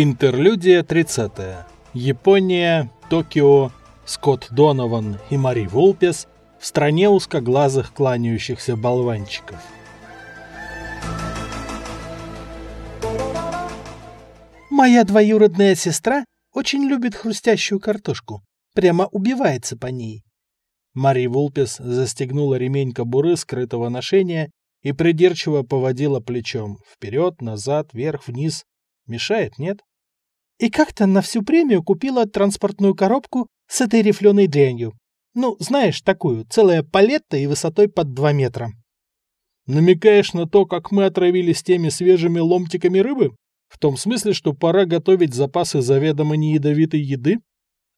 Интерлюдия 30. Япония, Токио, Скотт Донован и Мари Вулпес в стране узкоглазых кланяющихся болванчиков. Моя двоюродная сестра очень любит хрустящую картошку. Прямо убивается по ней. Мари Вулпес застегнула ремень кобуры скрытого ношения и придирчиво поводила плечом. Вперед, назад, вверх, вниз. Мешает, нет? И как-то на всю премию купила транспортную коробку с этой рифленой дрянью. Ну, знаешь, такую, целая палетта и высотой под два метра. Намекаешь на то, как мы отравились теми свежими ломтиками рыбы? В том смысле, что пора готовить запасы заведомо неядовитой еды?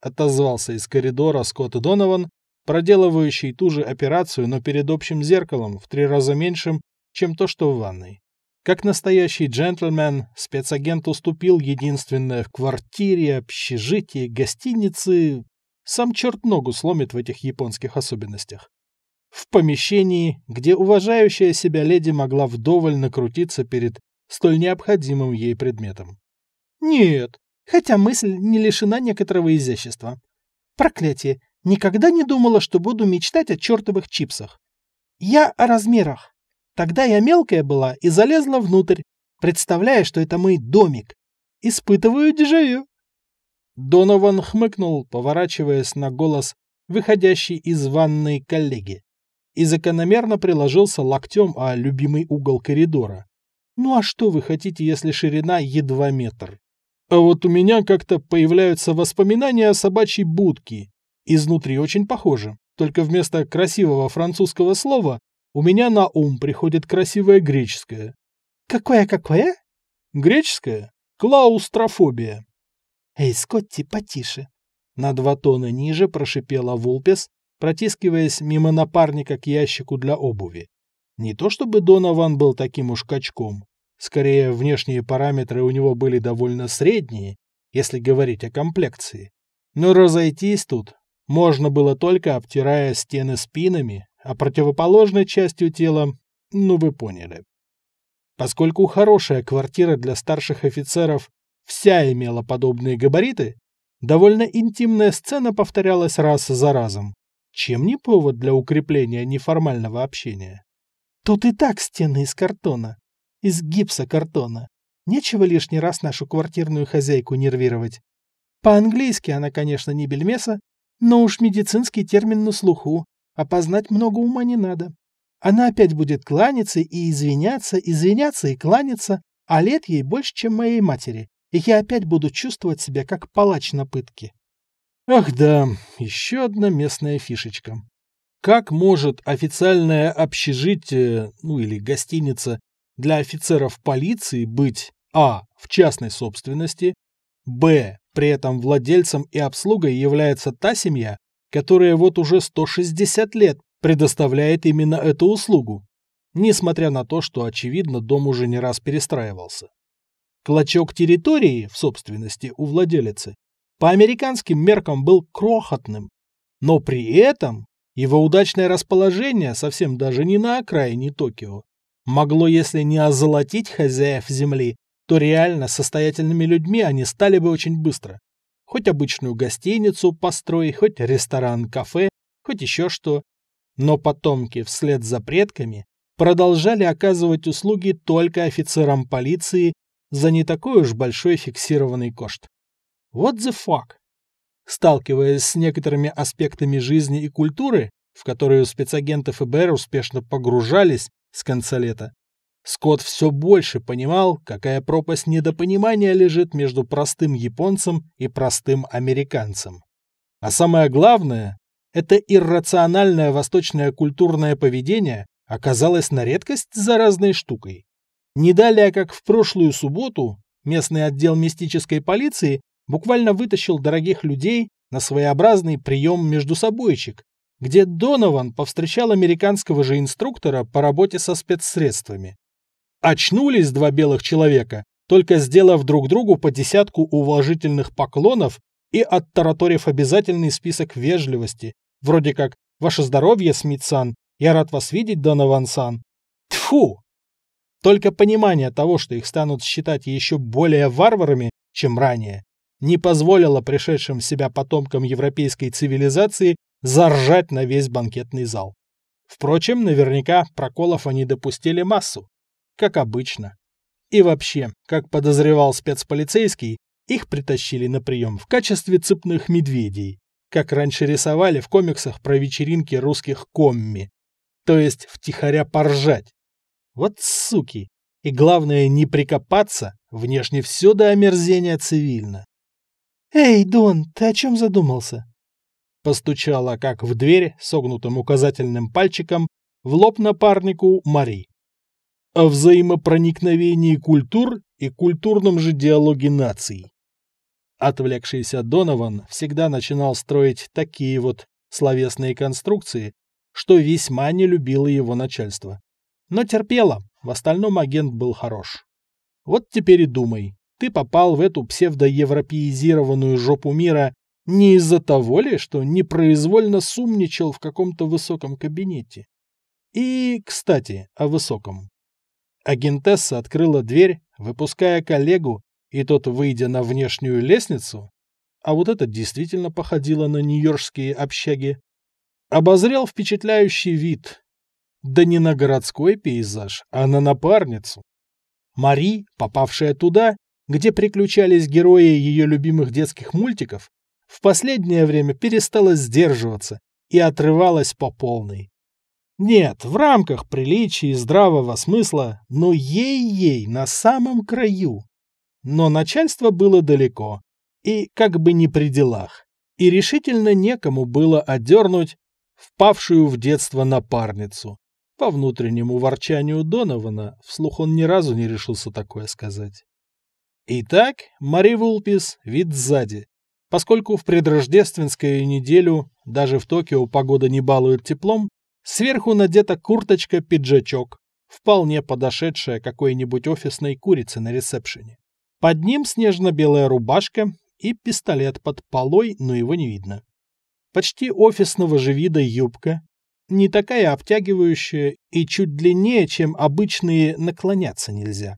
Отозвался из коридора Скотт Донован, проделывающий ту же операцию, но перед общим зеркалом, в три раза меньшим, чем то, что в ванной. Как настоящий джентльмен, спецагент уступил единственное в квартире, общежитии, гостинице. Сам черт ногу сломит в этих японских особенностях. В помещении, где уважающая себя леди могла вдоволь накрутиться перед столь необходимым ей предметом. Нет, хотя мысль не лишена некоторого изящества. Проклятие, никогда не думала, что буду мечтать о чертовых чипсах. Я о размерах. Тогда я мелкая была и залезла внутрь, представляя, что это мой домик. Испытываю дежавю. Донован хмыкнул, поворачиваясь на голос, выходящий из ванной коллеги, и закономерно приложился локтем о любимый угол коридора. Ну а что вы хотите, если ширина едва метр? А вот у меня как-то появляются воспоминания о собачьей будке. Изнутри очень похоже, только вместо красивого французского слова у меня на ум приходит красивое греческое. Какое-какое? Греческое? Клаустрофобия. Эй, Скотти, потише. На два тона ниже прошипела Вулпес, протискиваясь мимо напарника к ящику для обуви. Не то чтобы Донован был таким уж качком. Скорее, внешние параметры у него были довольно средние, если говорить о комплекции. Но разойтись тут можно было только обтирая стены спинами, а противоположной частью тела, ну вы поняли. Поскольку хорошая квартира для старших офицеров вся имела подобные габариты, довольно интимная сцена повторялась раз за разом. Чем не повод для укрепления неформального общения? Тут и так стены из картона. Из гипсокартона. Нечего лишний раз нашу квартирную хозяйку нервировать. По-английски она, конечно, не бельмеса, но уж медицинский термин на слуху, Опознать много ума не надо. Она опять будет кланяться и извиняться, извиняться и кланяться, а лет ей больше, чем моей матери, и я опять буду чувствовать себя как палач на пытке. Ах да, еще одна местная фишечка. Как может официальное общежитие, ну или гостиница для офицеров полиции быть а. в частной собственности, б. при этом владельцем и обслугой является та семья, которая вот уже 160 лет предоставляет именно эту услугу, несмотря на то, что, очевидно, дом уже не раз перестраивался. Клочок территории в собственности у владелицы по американским меркам был крохотным, но при этом его удачное расположение совсем даже не на окраине Токио могло, если не озолотить хозяев земли, то реально состоятельными людьми они стали бы очень быстро. Хоть обычную гостиницу построй, хоть ресторан-кафе, хоть еще что. Но потомки вслед за предками продолжали оказывать услуги только офицерам полиции за не такой уж большой фиксированный кошт. What the fuck? Сталкиваясь с некоторыми аспектами жизни и культуры, в которые спецагенты ФБР успешно погружались с конца лета, Скотт все больше понимал, какая пропасть недопонимания лежит между простым японцем и простым американцем. А самое главное, это иррациональное восточное культурное поведение оказалось на редкость заразной штукой. Не далее, как в прошлую субботу, местный отдел мистической полиции буквально вытащил дорогих людей на своеобразный прием между собойчик, где Донован повстречал американского же инструктора по работе со спецсредствами. Очнулись два белых человека, только сделав друг другу по десятку уважительных поклонов и оттараторив обязательный список вежливости, вроде как «Ваше здоровье, Смитсан! Я рад вас видеть, Донован-сан!» Тьфу! Только понимание того, что их станут считать еще более варварами, чем ранее, не позволило пришедшим в себя потомкам европейской цивилизации заржать на весь банкетный зал. Впрочем, наверняка проколов они допустили массу, как обычно. И вообще, как подозревал спецполицейский, их притащили на прием в качестве цепных медведей, как раньше рисовали в комиксах про вечеринки русских комми. То есть втихаря поржать. Вот суки. И главное не прикопаться, внешне все до омерзения цивильно. «Эй, Дон, ты о чем задумался?» Постучала, как в дверь, согнутым указательным пальчиком, в лоб напарнику Мари. О взаимопроникновении культур и культурном же диалоге наций. Отвлекшийся Донован всегда начинал строить такие вот словесные конструкции, что весьма не любило его начальство. Но терпело, в остальном агент был хорош. Вот теперь и думай, ты попал в эту псевдоевропеизированную жопу мира не из-за того ли, что непроизвольно сумничал в каком-то высоком кабинете? И, кстати, о высоком. Агентесса открыла дверь, выпуская коллегу, и тот, выйдя на внешнюю лестницу, а вот это действительно походило на нью-йоркские общаги, обозрел впечатляющий вид. Да не на городской пейзаж, а на напарницу. Мари, попавшая туда, где приключались герои ее любимых детских мультиков, в последнее время перестала сдерживаться и отрывалась по полной. Нет, в рамках приличия и здравого смысла, но ей-ей на самом краю. Но начальство было далеко, и как бы не при делах, и решительно некому было одернуть впавшую в детство напарницу. По внутреннему ворчанию Донована, вслух он ни разу не решился такое сказать. Итак, Мари Вулпис вид сзади, Поскольку в предрождественскую неделю даже в Токио погода не балует теплом, сверху надета курточка-пиджачок, вполне подошедшая какой-нибудь офисной курице на ресепшене. Под ним снежно-белая рубашка и пистолет под полой, но его не видно. Почти офисного же вида юбка, не такая обтягивающая и чуть длиннее, чем обычные наклоняться нельзя.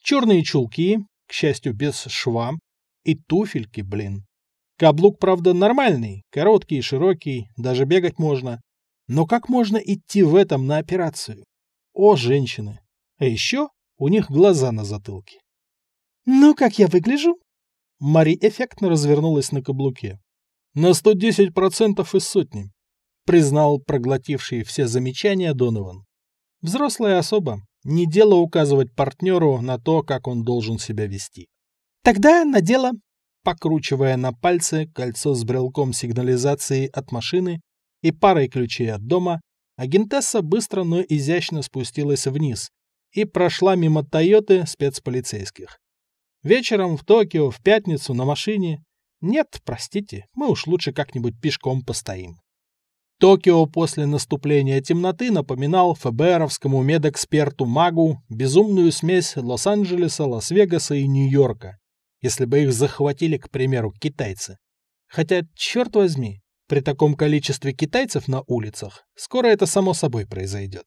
Черные чулки, к счастью, без шва, и туфельки, блин. Каблук, правда, нормальный, короткий, широкий, даже бегать можно. Но как можно идти в этом на операцию? О, женщины! А еще у них глаза на затылке. «Ну, как я выгляжу?» Мари эффектно развернулась на каблуке. «На 110% из сотни», — признал проглотивший все замечания Донован. «Взрослая особа. Не дело указывать партнеру на то, как он должен себя вести». «Тогда на дело», покручивая на пальце кольцо с брелком сигнализации от машины и парой ключей от дома, агентесса быстро, но изящно спустилась вниз и прошла мимо Тойоты спецполицейских. Вечером в Токио в пятницу на машине. Нет, простите, мы уж лучше как-нибудь пешком постоим. Токио после наступления темноты напоминал ФБРовскому медэксперту-магу безумную смесь Лос-Анджелеса, Лас-Вегаса и Нью-Йорка если бы их захватили, к примеру, китайцы. Хотя, черт возьми, при таком количестве китайцев на улицах скоро это само собой произойдет.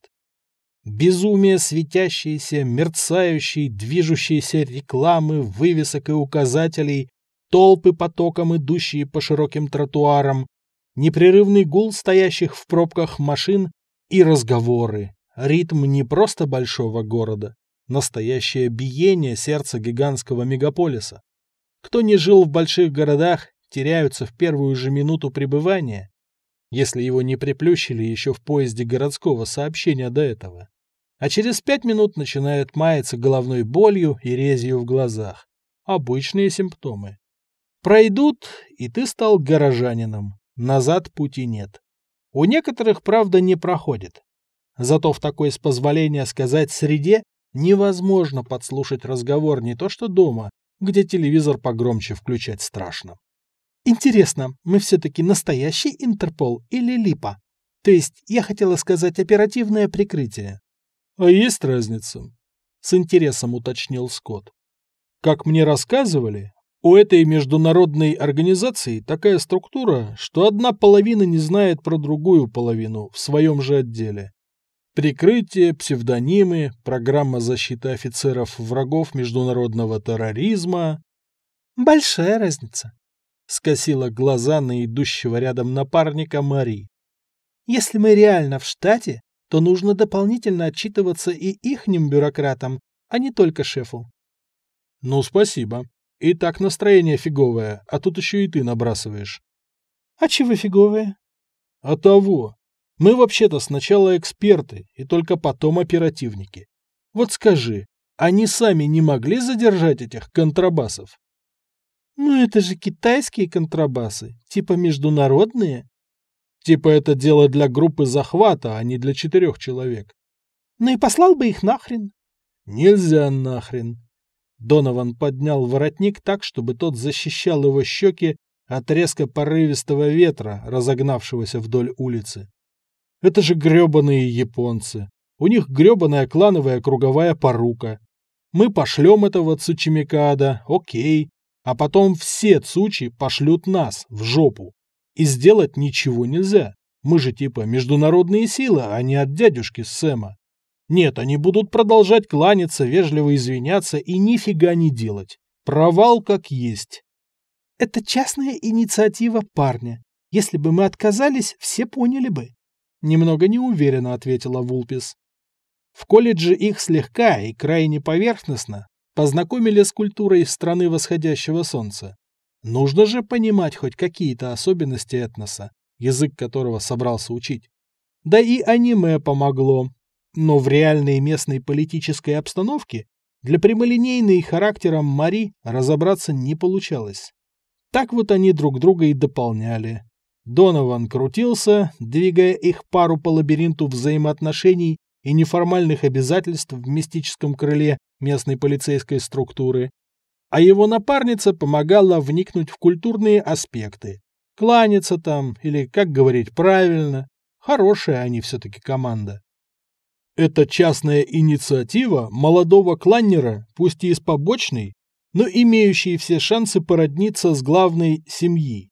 Безумие светящиеся, мерцающие, движущиеся рекламы, вывесок и указателей, толпы потоком, идущие по широким тротуарам, непрерывный гул стоящих в пробках машин и разговоры, ритм не просто большого города, Настоящее биение сердца гигантского мегаполиса. Кто не жил в больших городах, теряются в первую же минуту пребывания, если его не приплющили еще в поезде городского сообщения до этого. А через пять минут начинают маяться головной болью и резью в глазах. Обычные симптомы. Пройдут, и ты стал горожанином. Назад пути нет. У некоторых, правда, не проходит. Зато в такой, с позволения сказать, среде Невозможно подслушать разговор не то что дома, где телевизор погромче включать страшно. Интересно, мы все-таки настоящий Интерпол или Липа? То есть, я хотела сказать оперативное прикрытие. А есть разница? С интересом уточнил Скотт. Как мне рассказывали, у этой международной организации такая структура, что одна половина не знает про другую половину в своем же отделе. Прикрытие, псевдонимы, программа защиты офицеров врагов международного терроризма. Большая разница. Скосила глаза на идущего рядом напарника Мари. Если мы реально в штате, то нужно дополнительно отчитываться и ихним бюрократам, а не только шефу. Ну, спасибо. И так настроение фиговое, а тут еще и ты набрасываешь. А чего фиговое? А того. Мы вообще-то сначала эксперты, и только потом оперативники. Вот скажи, они сами не могли задержать этих контрабасов? Ну это же китайские контрабасы, типа международные. Типа это дело для группы захвата, а не для четырех человек. Ну и послал бы их нахрен. Нельзя нахрен. Донован поднял воротник так, чтобы тот защищал его щеки от резко порывистого ветра, разогнавшегося вдоль улицы. Это же гребаные японцы. У них гребаная клановая круговая порука. Мы пошлем этого Цучимикада, окей, а потом все Цучи пошлют нас в жопу. И сделать ничего нельзя. Мы же типа международные силы, а не от дядюшки Сэма. Нет, они будут продолжать кланяться, вежливо извиняться и нифига не делать. Провал как есть. Это частная инициатива парня. Если бы мы отказались, все поняли бы. Немного неуверенно ответила Вулпис. В колледже их слегка и крайне поверхностно познакомили с культурой страны восходящего солнца. Нужно же понимать хоть какие-то особенности этноса, язык которого собрался учить. Да и аниме помогло. Но в реальной местной политической обстановке для прямолинейной характером Мари разобраться не получалось. Так вот они друг друга и дополняли. Донован крутился, двигая их пару по лабиринту взаимоотношений и неформальных обязательств в мистическом крыле местной полицейской структуры, а его напарница помогала вникнуть в культурные аспекты. Кланяться там, или, как говорить правильно, хорошая они все-таки команда. Это частная инициатива молодого кланнера, пусть и из побочной, но имеющей все шансы породниться с главной семьи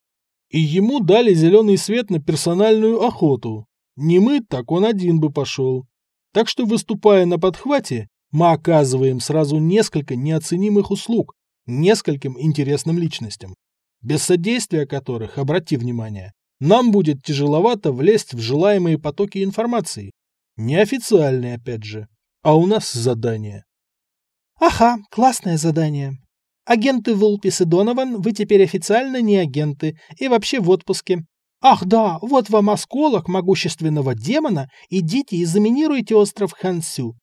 и ему дали зеленый свет на персональную охоту. Не мы, так он один бы пошел. Так что, выступая на подхвате, мы оказываем сразу несколько неоценимых услуг нескольким интересным личностям, без содействия которых, обрати внимание, нам будет тяжеловато влезть в желаемые потоки информации. Неофициальные, опять же. А у нас задание. Ага, классное задание. Агенты Вулпис и Донован, вы теперь официально не агенты и вообще в отпуске. Ах да, вот вам осколок могущественного демона, идите и заминируйте остров Хансю.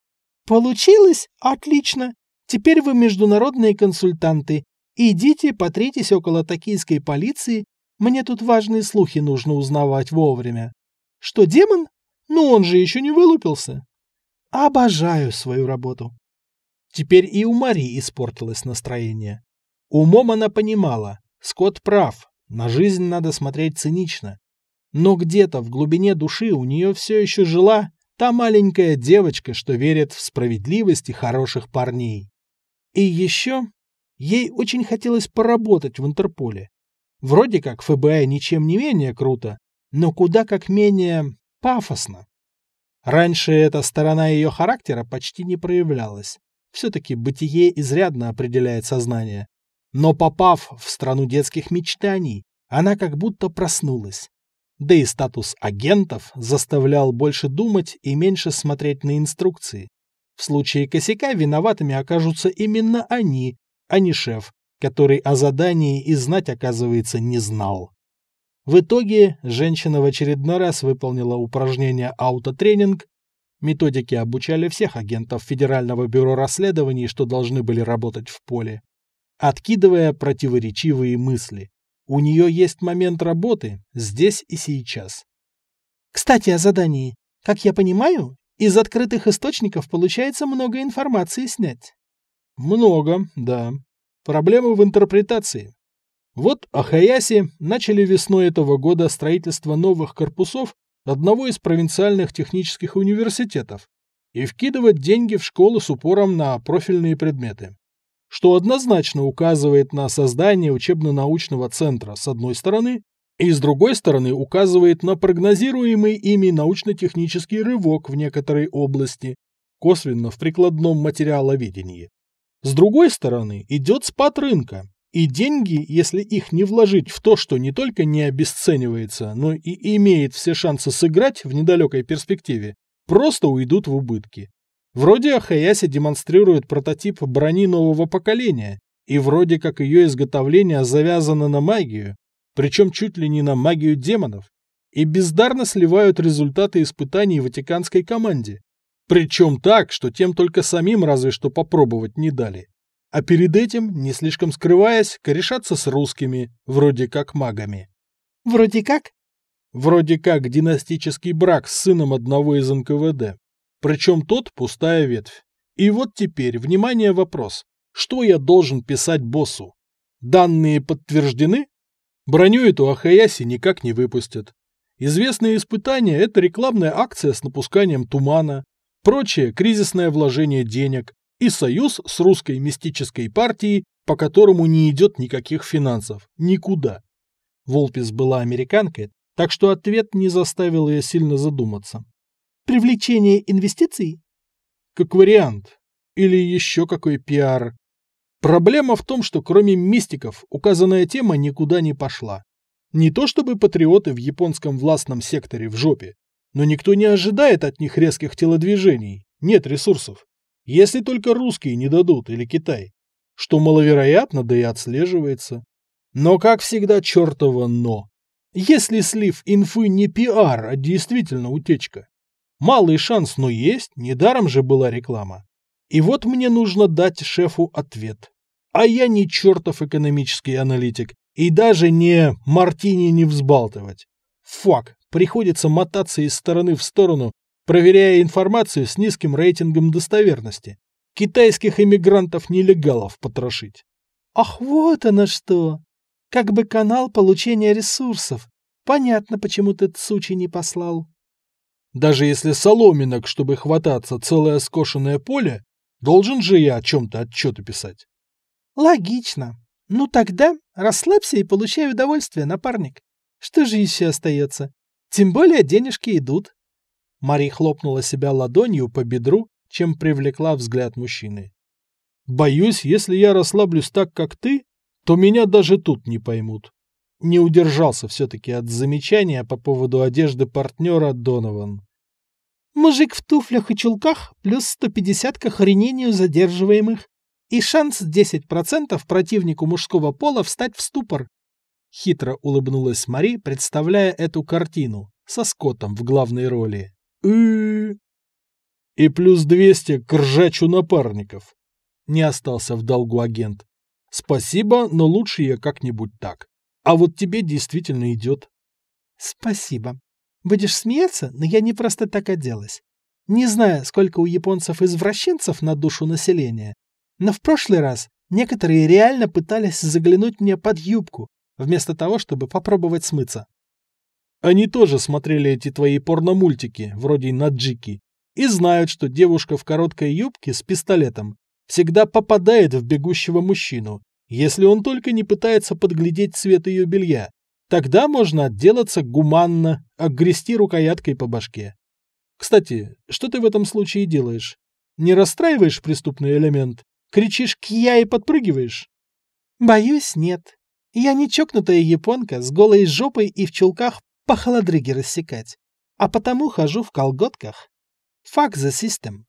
Получилось? Отлично. Теперь вы международные консультанты. Идите, потритесь около токийской полиции. Мне тут важные слухи нужно узнавать вовремя. Что, демон? Ну он же еще не вылупился. Обожаю свою работу. Теперь и у Мари испортилось настроение. Умом она понимала, Скотт прав, на жизнь надо смотреть цинично. Но где-то в глубине души у нее все еще жила та маленькая девочка, что верит в справедливость и хороших парней. И еще ей очень хотелось поработать в Интерполе. Вроде как ФБИ ничем не менее круто, но куда как менее пафосно. Раньше эта сторона ее характера почти не проявлялась. Все-таки бытие изрядно определяет сознание. Но попав в страну детских мечтаний, она как будто проснулась. Да и статус агентов заставлял больше думать и меньше смотреть на инструкции. В случае косяка виноватыми окажутся именно они, а не шеф, который о задании и знать, оказывается, не знал. В итоге женщина в очередной раз выполнила упражнение аутотренинг Методики обучали всех агентов Федерального бюро расследований, что должны были работать в поле. Откидывая противоречивые мысли. У нее есть момент работы здесь и сейчас. Кстати, о задании. Как я понимаю, из открытых источников получается много информации снять. Много, да. Проблема в интерпретации. Вот Ахаяси начали весной этого года строительство новых корпусов одного из провинциальных технических университетов и вкидывать деньги в школы с упором на профильные предметы, что однозначно указывает на создание учебно-научного центра с одной стороны и с другой стороны указывает на прогнозируемый ими научно-технический рывок в некоторой области, косвенно в прикладном материаловедении. С другой стороны идет спад рынка, И деньги, если их не вложить в то, что не только не обесценивается, но и имеет все шансы сыграть в недалекой перспективе, просто уйдут в убытки. Вроде Ахаяси демонстрирует прототип брони нового поколения, и вроде как ее изготовление завязано на магию, причем чуть ли не на магию демонов, и бездарно сливают результаты испытаний ватиканской команде. Причем так, что тем только самим разве что попробовать не дали а перед этим, не слишком скрываясь, корешаться с русскими, вроде как магами. Вроде как? Вроде как династический брак с сыном одного из НКВД. Причем тот пустая ветвь. И вот теперь, внимание, вопрос. Что я должен писать боссу? Данные подтверждены? Броню эту Ахаяси никак не выпустят. Известные испытания – это рекламная акция с напусканием тумана, прочее – кризисное вложение денег, и союз с русской мистической партией, по которому не идет никаких финансов. Никуда. Волпис была американкой, так что ответ не заставил ее сильно задуматься. Привлечение инвестиций? Как вариант. Или еще какой пиар. Проблема в том, что кроме мистиков указанная тема никуда не пошла. Не то чтобы патриоты в японском властном секторе в жопе, но никто не ожидает от них резких телодвижений, нет ресурсов. Если только русские не дадут или Китай, что маловероятно, да и отслеживается. Но, как всегда, чертово «но». Если слив инфы не пиар, а действительно утечка. Малый шанс, но есть, недаром же была реклама. И вот мне нужно дать шефу ответ. А я не чертов экономический аналитик, и даже не мартини не взбалтывать. Фак, приходится мотаться из стороны в сторону, проверяя информацию с низким рейтингом достоверности. Китайских иммигрантов-нелегалов потрошить. Ах, вот оно что! Как бы канал получения ресурсов. Понятно, почему ты Цучи не послал. Даже если соломинок, чтобы хвататься целое скошенное поле, должен же я о чем-то отчеты писать. Логично. Ну тогда расслабься и получай удовольствие, напарник. Что же еще остается? Тем более денежки идут. Мари хлопнула себя ладонью по бедру, чем привлекла взгляд мужчины. «Боюсь, если я расслаблюсь так, как ты, то меня даже тут не поймут». Не удержался все-таки от замечания по поводу одежды партнера Донован. «Мужик в туфлях и чулках плюс 150 к охренению задерживаемых и шанс 10% противнику мужского пола встать в ступор». Хитро улыбнулась Мари, представляя эту картину со Скоттом в главной роли и плюс двести к ржачу напарников. Не остался в долгу агент. Спасибо, но лучше я как-нибудь так. А вот тебе действительно идет. Спасибо. Будешь смеяться, но я не просто так оделась. Не знаю, сколько у японцев извращенцев на душу населения, но в прошлый раз некоторые реально пытались заглянуть мне под юбку, вместо того, чтобы попробовать смыться. Они тоже смотрели эти твои порномультики, вроде Наджики, и знают, что девушка в короткой юбке с пистолетом всегда попадает в бегущего мужчину, если он только не пытается подглядеть цвет ее белья. Тогда можно отделаться гуманно, огрести рукояткой по башке. Кстати, что ты в этом случае делаешь? Не расстраиваешь преступный элемент? Кричишь «Кья» и подпрыгиваешь? Боюсь, нет. Я не чокнутая японка с голой жопой и в чулках по холодрыге рассекать, а потому хожу в колготках. Fuck the system.